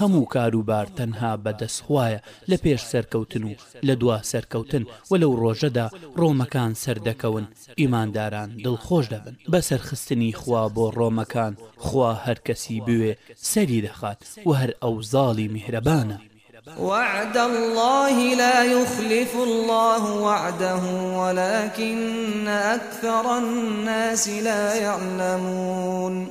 هەموو کاروبار تەنها بە دەست خوایە، لە پێش سەرکەوتن و لە دوا سەرکەوتن، وە لەو ڕۆژەدا ڕۆمەکان سەردەکەون، ئیمانداران دڵخۆش دەبن، بە سەرخستنی خوا بۆ ڕۆمەکان، خوا هەر کەسی بوێ سەری دەخات، وە هەر ئەو زاڵی میهرەبانە. وعد اللە لا یخلف اللە وعدە ولکن اکثر الناس لا یعلمون.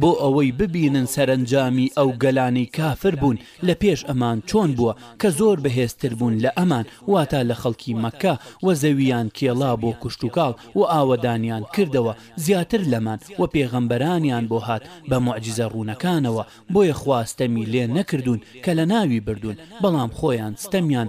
بۆ ئەوەی ببینن سەرەنجامی ئەو گەلانەی کافر بوون لە پێش ئەمان چۆن بووە کە زۆر بەهێز تر بوون لە ئەمان واتە لە خەڵکی مەککە وە زەوییان کێڵا بۆ کوشتوکاڵ وە ئاوەدانیان کردەوە زیاتر لەمان وە پێغەمبەرانیان بۆ هات بە موعجیزە ڕوونەکانەوە بۆیە خوا ستەمی لێ نەکردوون کە لەناوی بردوون بەڵام خۆیان ستەمیان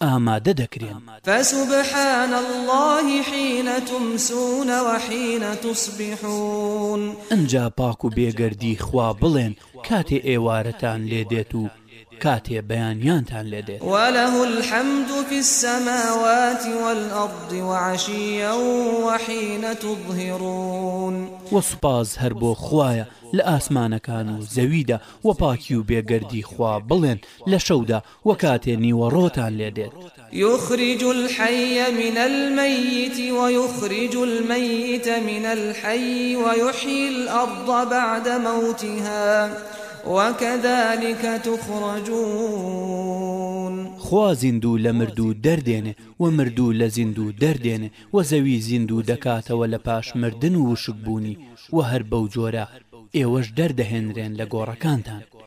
ئامادە دەکرێن. فسبحان اللە حین تمسون و حین تصبحون. ئنجا پاک و بێگەردی خوا بڵێن کاتێ ئێوارەتان لێ دێت و کاتێ بەیانیانتان لێ دێت. ولە الحمد فی السماوات والارض و عشیا و حین تظهرون. وە سوپاس هەر بۆ خوایە لە ئاسمانەکان و زەویدا، وە پاکی و بێگەردی خوا بڵێن لە شەودا وە کاتێ نیوەڕۆتان لێ دێت. یخرج الحی من المیت ویخرج المیت من الحی ویحیی الارض بعد موتها وکذلک تخرجون. خوا زیندوو لە مردوو دەردێنێ وە مردوو لە زیندوو دەردێنێ وە زەوی زیندوو دەکاتەوە لە پاش مردن و وشک بوونی وە هەر بەو جۆرە ئێوەش دەردەهێنرێن لە گۆڕەکانتان.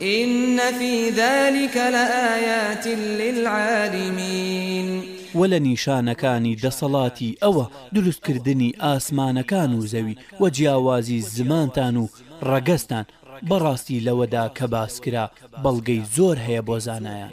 ان فی ذلک لآیات للعالمین. وە لە نیشانەکانی دەسەڵاتی ئەوە دروست کردنی ئاسمانەکان و زەوی وە جیاوازی زمانتان و ڕەگەزتان بەڕاستی لەوەدا کە باسکرا بەڵگەی زۆر هەیە بۆ زانایان.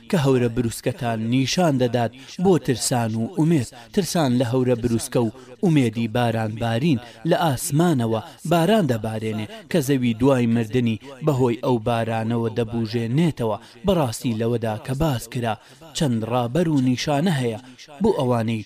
کە هەورە بروسکەکان نیشان دەدات بۆ ترسان و ئومێد، ترسان لە هەورە بروسکە و ئومێدی باران بارین، لە ئاسمانەوە باران دەبارێنێ کە زەوی دوای مردنی بە هۆی ئەو بارانەوە دەبوژێ نێتەوە، بەڕاستی لەوەدا کە باس کرا چەند ڕابەر و نیشانە هەیە بۆ ئەوانەی.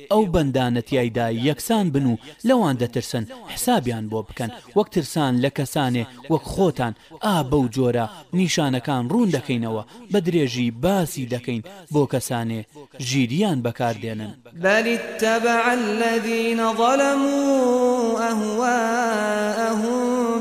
ئەو بەندانە تیایدا یەکسان بن و لەوان دەترسن حسابیان بۆ بکەن وەک ترسان لە کەسانێ وەک خۆتان ئا بەو جۆرە نیشانەکان ڕوون دەکەینەوە بە درێژی باسی دەکەین بۆ کەسانێ ژیریان بەکار دێنن. بل اتبع الذین ظلموا اهواءهم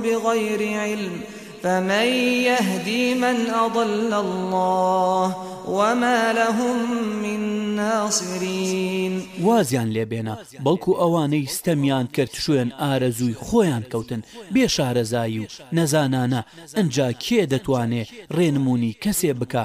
بغیر علم فمن یهدی من اضل اللە وما لهم من ناصرین وازیان لێ بێنە بەڵکو ئەوانەی ستەمیان کرد شوێن ئارەزووی خۆیان کەوتن بێ شارەزایی و نەزانانە ئنجا کێ دەتوانێ ڕێنمونی کەسێ بکا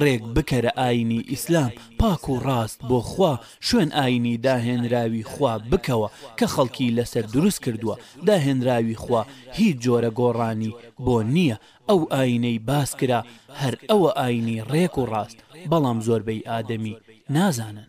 ڕێک بکەرە ئاینی ئیسلام پاک و ڕاست بۆ خوا شوێن ئاینی داهێنراوی خوا بکەوە کە خەڵکی لەسەر دروست کردووە داهێنراوی خوا هیچ جۆرە گۆڕانی بۆ نییە ئەو ئاینەی باس کرا هەر ئەوە ئاینی ڕێک و ڕاست بەڵام زۆربەی ئادەمی نازانن.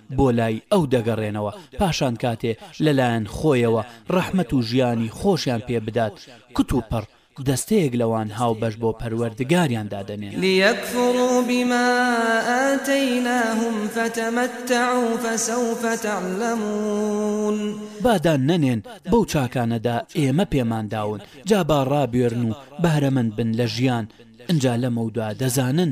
بۆ لای ئەو دەگەڕێنەوە پاشان کاتێ لە لایەن خۆیەوە ڕەحمەت و ژیانی خۆشیان پێ بدات کت و پڕ دەستەیەک لەوان هاوبەش بۆ پەروەردگاریان دادەنێن. لیکفروا بما آتیناهم فتمتعوا فسوف تعلمون. با دان نەنێن بەو چاکانەدا ئێمە پێمان داون جا با ڕابوێرن و بەهرەمەند بن لە ژیان ئنجا لەمەودا دەزانن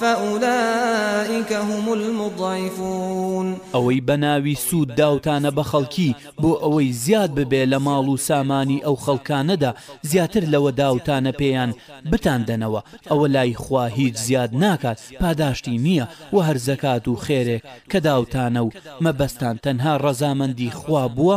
فاولئک هم المضعفون. ئەوەی بەناوی سوود داوتانە بە خەڵکی بۆ ئەوەی زیاد ببێ لە ماڵ و سامانی ئەو خەڵکانەدا زیاتر لەوە داوتانە پێیان بتان دەنەوە ئەوە لای خوا هیچ زیاد ناکات پاداشتی نییە وە هەر زەکات و خێرێک کە داوتانە و مەبەستان تەنها ڕەزامەندی خوا بووە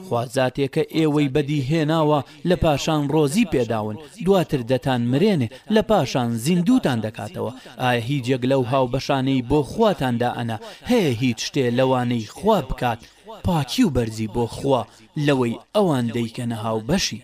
خوا زاتێکە ئێوەی بەدی هێناوە لە پاشان ڕۆزی پێداون دواتر دەتان مرێنێ لە پاشان زیندووتان دەکاتەوە ئایا هیجێک لەو هاوبەشانەی بۆ خواتان دائەنا هەیە هیچ شتێ لەوانەی خوا بکات پاکی و بەرزی بۆ خوا لەوەی ئەوان دەیکەنە هاوبەشی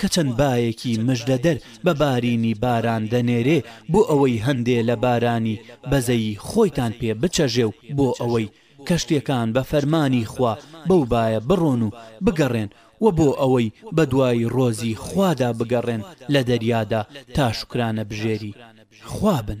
کە چەند بایەکی مژدەدەر بە بارینی باران دەنێرێ بۆ ئەوەی هەندێ لە بارانی بەزەیی خۆیتان پێ بچەژێ و بۆ ئەوەی کەشتیەکان بە فەرمانی خوا بەو بایە بڕۆن و بگەڕێن و بۆ ئەوەی بەدوای ڕۆزی خوادا بگەڕێن لە دەریادا تا شوکرانە بژێری خوا بن.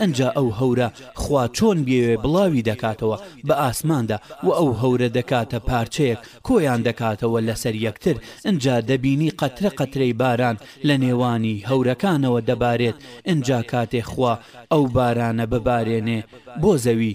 ئەنجا ئەو هەورە خوا چۆن بیەوێ بڵاوی دەکاتەوە بە ئاسماندا وە ئەو هەورە دەکاتە پارچەیەک کۆیان دەکاتەوە لەسەر یەکتر ئەنجا دەبینی قەترە قەترەی باران لە نێوانی هەورەکانەوە دەبارێت ئەنجا کاتێ خوا ئەو بارانە ببارێنێ بۆ زەوی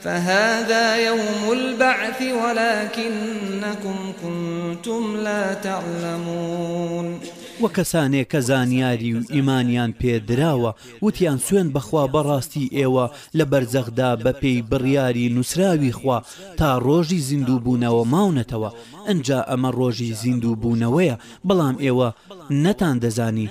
فهذا یوم البعث ولکنکم کنتم لا تعلمون وە کەسانێک کە زانیاری و ئیمانیان پێ دراوە وتیان سوێند بەخوا بەڕاستی ئێوە لە بەرزەخدا بە پێی بڕیاری نوسراوی خوا تا ڕۆژی زیندوو بوونەوە ماونەتەوە ئنجا ئەمە ڕۆژی زیندوو بوونەوەیە بەڵام ئێوە نەتان دەزانی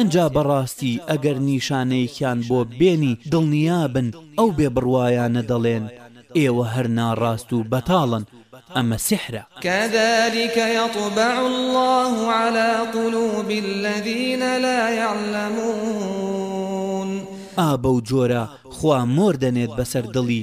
ئنجا بەڕاستی ئەگەر نیشانەیەکیان بۆ بێنی دڵنیابن ئەو بێ بڕوایانە دەڵێن ئێوە هەر ناڕاست و بەتاڵن ئەمە سیحرە. کذلک یطبع اللە علی قلوب الذین لا یعلمون. ئا بەو جۆرە خوا مۆر دەنێت بەسەر دڵی